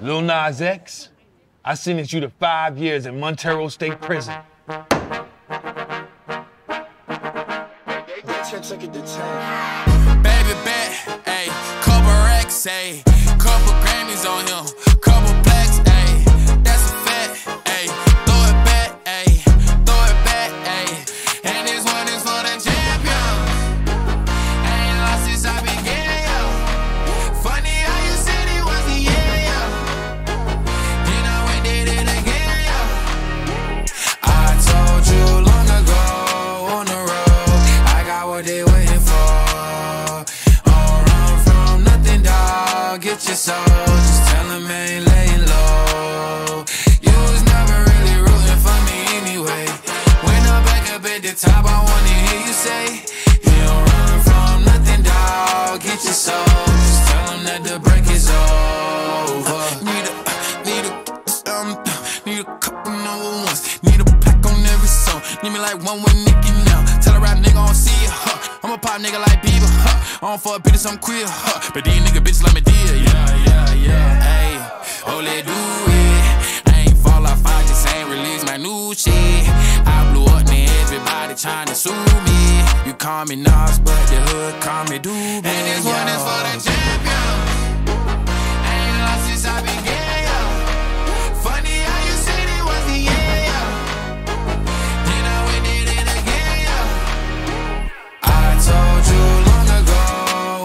Lil Nas X, I sentenced you to five years in Montero State Prison. Baby bet, ayy, couple racks, ayy, couple Grammys on top, I wanna hear you say, don't run from nothing, dog. Get your soul, just that the break is over. Need a, need a, um, need a couple number ones. Need a pack on every song. Need me like one with now. Tell a rap nigga I don't see huh? I'm a pop nigga like Bieber, huh? I don't fuck bitches, I'm queer, huh? But these nigga bitches let me yeah, yeah. Everybody to sue me. You call me Nas, but the hood call me Doobie. And this one is for the champion. Ain't lost since I began. Funny how you said it was. Then I it again. I told you long ago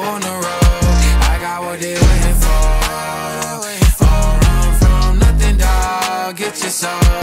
on the road, I got what they waiting for. From nothing, dog. Get your soul,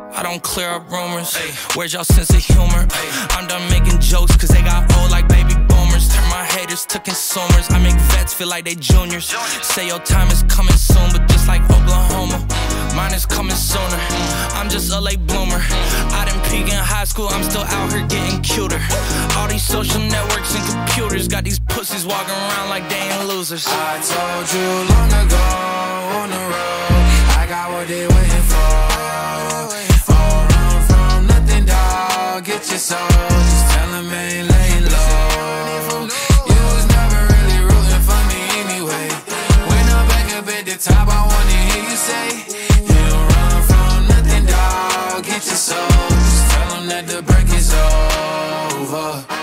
I don't clear up rumors. Where's y'all sense of humor? I'm done making jokes, cause they got old like baby boomers. Turn my haters to consumers. I make vets feel like they juniors. Say your time is coming soon, but just like Oklahoma, mine is coming sooner. I'm just a late bloomer. I didn't peak in high school, I'm still out here getting cuter. All these social networks and computers got these pussies walking around like they ain't losers. I told you Get your soul, just tell them ain't laying low. You was never really rooting for me anyway. When I'm back up at the top, I wanna hear you say, You don't run from nothing, dog. Get your soul, just tell that the break is over.